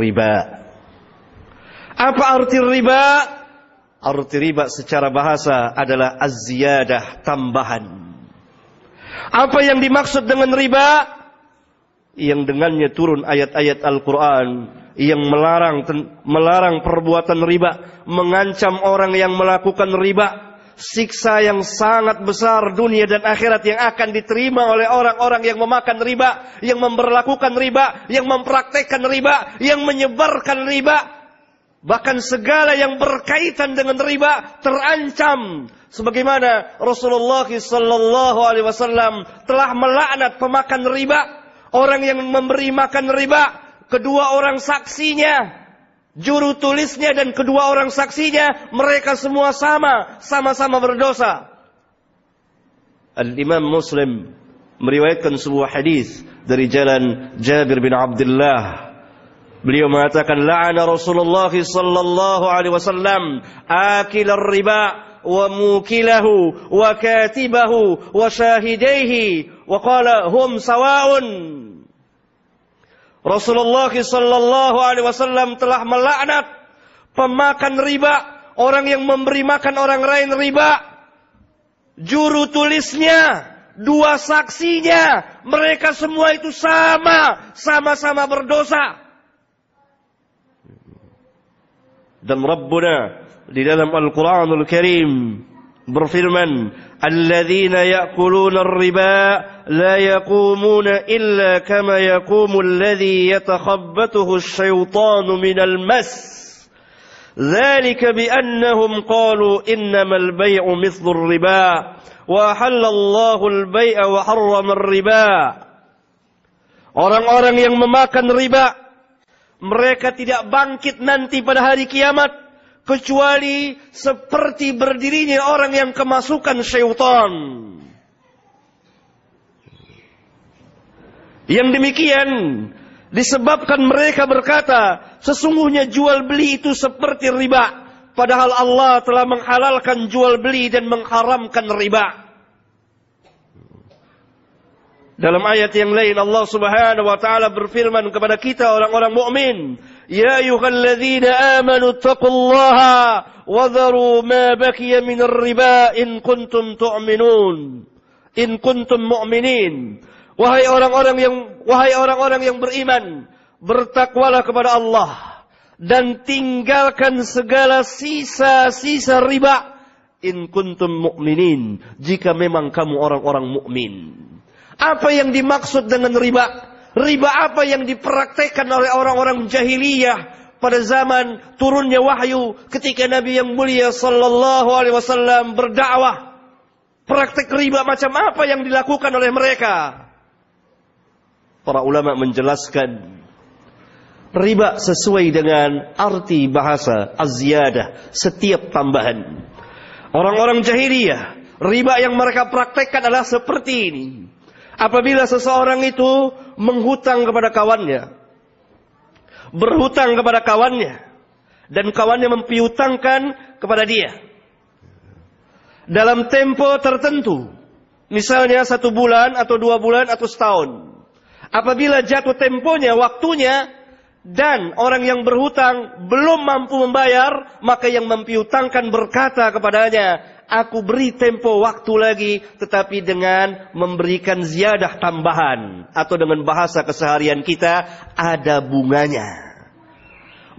riba. Apa arti riba? Arti riba secara bahasa adalah az-ziyadah, tambahan. Apa yang dimaksud dengan riba? Yang dengannya turun ayat-ayat Al-Quran yang melarang melarang perbuatan riba, mengancam orang yang melakukan riba, siksa yang sangat besar dunia dan akhirat yang akan diterima oleh orang-orang yang memakan riba, yang memperlakukan riba, yang mempraktekkan riba, yang menyebarkan riba. Bahkan segala yang berkaitan dengan riba terancam. Sebagaimana Rasulullah sallallahu alaihi wasallam telah melaknat pemakan riba, orang yang memberi makan riba, kedua orang saksinya, juru tulisnya dan kedua orang saksinya mereka semua sama, sama-sama berdosa. Al-Imam Muslim meriwayatkan sebuah hadis dari jalan Jabir bin Abdullah. Beliau mengatakan la'ana Rasulullah sallallahu alaihi wasallam akil riba wa mukilahu wa katibahu wa shahidaihi Rasulullah sallallahu alaihi wasallam telah melaknat pemakan riba, orang yang memberi makan orang lain riba. Juru tulisnya, dua saksinya, mereka semua itu sama, sama-sama berdosa. Dan Rabbuna di dalam Al-Quranul Karim berfirman, "Alladzina ya'kuluna riba لا يقومون إلا كما يقوم الذي يتخبطه الشيطان من المس. ذلك بأنهم قالوا إنما البيع مثل الربا وحل الله البيع وحرم الربا. Orang-orang yang memakan riba, mereka tidak bangkit nanti pada hari kiamat, kecuali seperti berdirinya orang yang kemasukan syaitan. Yang demikian disebabkan mereka berkata, sesungguhnya jual beli itu seperti riba. Padahal Allah telah menghalalkan jual beli dan mengharamkan riba. Dalam ayat yang lain Allah Subhanahu wa taala berfirman kepada kita orang-orang mukmin, "Ya ayyuhalladzina amanu taqullaha wa dharu ma baqiya min riba in kuntum tu'minun." In kuntum mu'minin. Wahai orang-orang yang wahai orang-orang yang beriman, bertakwalah kepada Allah dan tinggalkan segala sisa-sisa riba in kuntum mu'minin jika memang kamu orang-orang mukmin. Apa yang dimaksud dengan riba? Riba apa yang dipraktekkan oleh orang-orang jahiliyah pada zaman turunnya wahyu ketika Nabi yang mulia sallallahu alaihi wasallam berdakwah. Praktek riba macam apa yang dilakukan oleh mereka? Para ulama menjelaskan riba sesuai dengan arti bahasa az-ziyadah, setiap tambahan. Orang-orang jahiliyah, riba yang mereka praktekkan adalah seperti ini. Apabila seseorang itu menghutang kepada kawannya, berhutang kepada kawannya, dan kawannya mempiutangkan kepada dia. Dalam tempo tertentu, misalnya satu bulan atau dua bulan atau setahun. Apabila jatuh temponya, waktunya, dan orang yang berhutang belum mampu membayar, maka yang mempiutangkan berkata kepadanya, aku beri tempo waktu lagi, tetapi dengan memberikan ziyadah tambahan. Atau dengan bahasa keseharian kita, ada bunganya.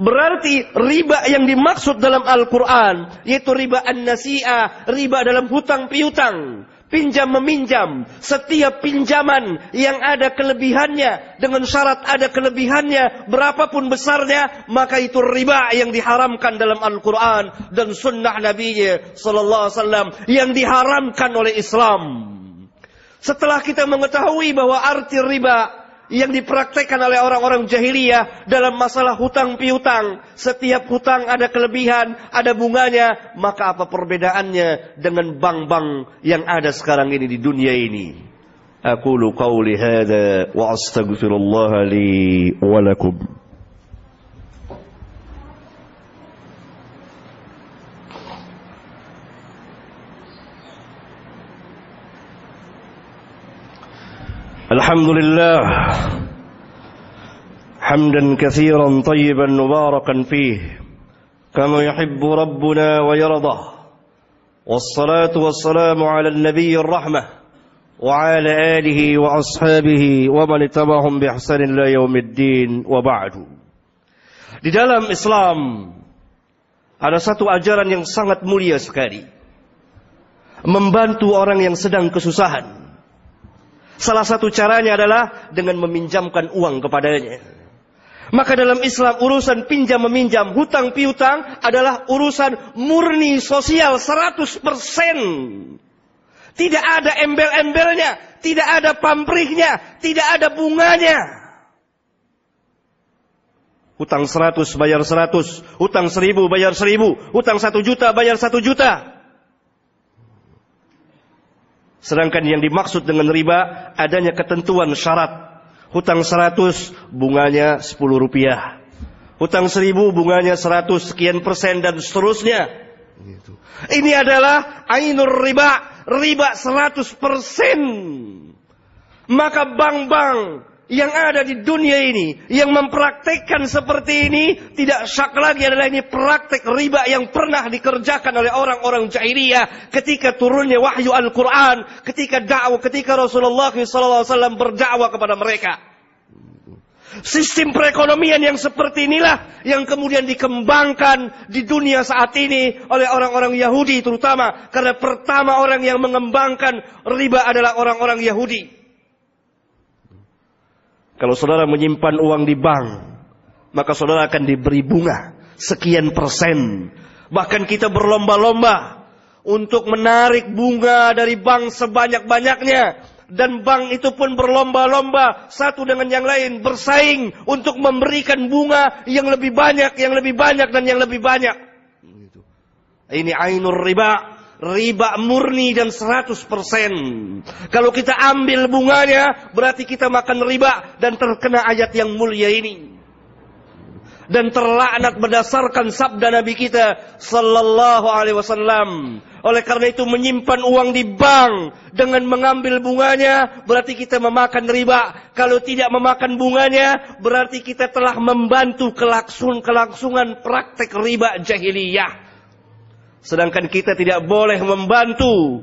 Berarti riba yang dimaksud dalam Al-Quran, yaitu riba an-nasi'ah, riba dalam hutang piutang pinjam meminjam, setiap pinjaman yang ada kelebihannya dengan syarat ada kelebihannya berapapun besarnya maka itu riba yang diharamkan dalam Al-Qur'an dan sunnah Nabi sallallahu alaihi wasallam yang diharamkan oleh Islam. Setelah kita mengetahui bahwa arti riba yang dipraktekkan oleh orang-orang jahiliyah dalam masalah hutang piutang. Setiap hutang ada kelebihan, ada bunganya. Maka apa perbedaannya dengan bank-bank yang ada sekarang ini di dunia ini? Aku hadha wa li. الحمد لله حمدا كثيرا طيبا مباركا فيه كما يحب ربنا ويرضى والصلاة والسلام على النبي الرحمة وعلى آله وأصحابه ومن اتبعهم بإحسان إلى يوم الدين وبعد Di dalam Islam ada satu ajaran yang sangat mulia sekali. Membantu orang yang sedang kesusahan. Salah satu caranya adalah dengan meminjamkan uang kepadanya. Maka dalam Islam urusan pinjam meminjam, hutang piutang adalah urusan murni sosial 100%. Tidak ada embel-embelnya, tidak ada pamrihnya, tidak ada bunganya. Hutang 100 bayar 100, hutang 1000 bayar 1000, hutang 1 juta bayar 1 juta. Sedangkan yang dimaksud dengan riba adanya ketentuan syarat Hutang 100 bunganya 10 rupiah. Hutang 1000 bunganya 100 sekian persen dan seterusnya. Gitu. Ini adalah ainur riba. Riba 100 persen. Maka bank-bank yang ada di dunia ini yang mempraktekkan seperti ini tidak syak lagi adalah ini praktek riba yang pernah dikerjakan oleh orang-orang jahiliyah ketika turunnya wahyu Al-Quran, ketika dakwah, ketika Rasulullah SAW berdakwah kepada mereka. Sistem perekonomian yang seperti inilah yang kemudian dikembangkan di dunia saat ini oleh orang-orang Yahudi terutama karena pertama orang yang mengembangkan riba adalah orang-orang Yahudi. Kalau saudara menyimpan uang di bank, maka saudara akan diberi bunga sekian persen. Bahkan kita berlomba-lomba untuk menarik bunga dari bank sebanyak-banyaknya. Dan bank itu pun berlomba-lomba satu dengan yang lain bersaing untuk memberikan bunga yang lebih banyak, yang lebih banyak dan yang lebih banyak. Ini ainur riba riba murni dan 100%. Kalau kita ambil bunganya, berarti kita makan riba dan terkena ayat yang mulia ini. Dan terlaknat berdasarkan sabda Nabi kita sallallahu alaihi wasallam. Oleh karena itu menyimpan uang di bank dengan mengambil bunganya berarti kita memakan riba. Kalau tidak memakan bunganya berarti kita telah membantu kelaksun kelangsungan praktek riba jahiliyah. Sedangkan kita tidak boleh membantu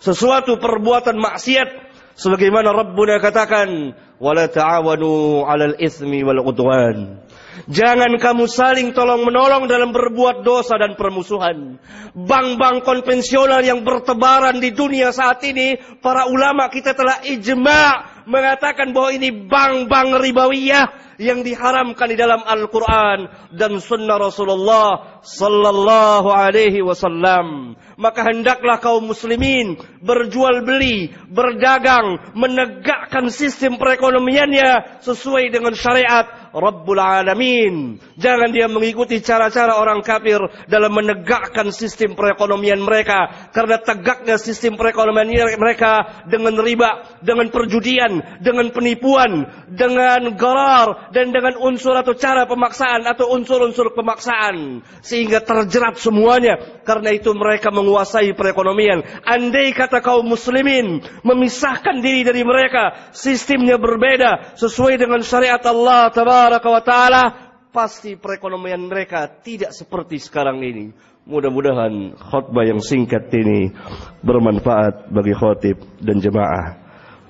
sesuatu perbuatan maksiat sebagaimana Rabbuna katakan wala ta'awanu 'alal itsmi wal 'udwan. Jangan kamu saling tolong menolong dalam berbuat dosa dan permusuhan. Bank-bank konvensional yang bertebaran di dunia saat ini, para ulama kita telah ijma' mengatakan bahwa ini bank-bank ribawiyah yang diharamkan di dalam Al-Quran dan Sunnah Rasulullah Sallallahu Alaihi Wasallam. Maka hendaklah kaum muslimin berjual beli, berdagang, menegakkan sistem perekonomiannya sesuai dengan syariat Rabbul Alamin. Jangan dia mengikuti cara-cara orang kafir dalam menegakkan sistem perekonomian mereka. Karena tegaknya sistem perekonomian mereka dengan riba, dengan perjudian, dengan penipuan, dengan garar, dan dengan unsur atau cara pemaksaan atau unsur-unsur pemaksaan. Sehingga terjerat semuanya. Karena itu mereka menguasai perekonomian. Andai kata kaum muslimin memisahkan diri dari mereka, sistemnya berbeda sesuai dengan syariat Allah tabaraka wa taala, pasti perekonomian mereka tidak seperti sekarang ini. Mudah-mudahan khutbah yang singkat ini bermanfaat bagi khotib dan jemaah.